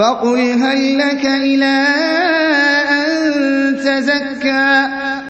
فقل هل لك إلى أن تزكى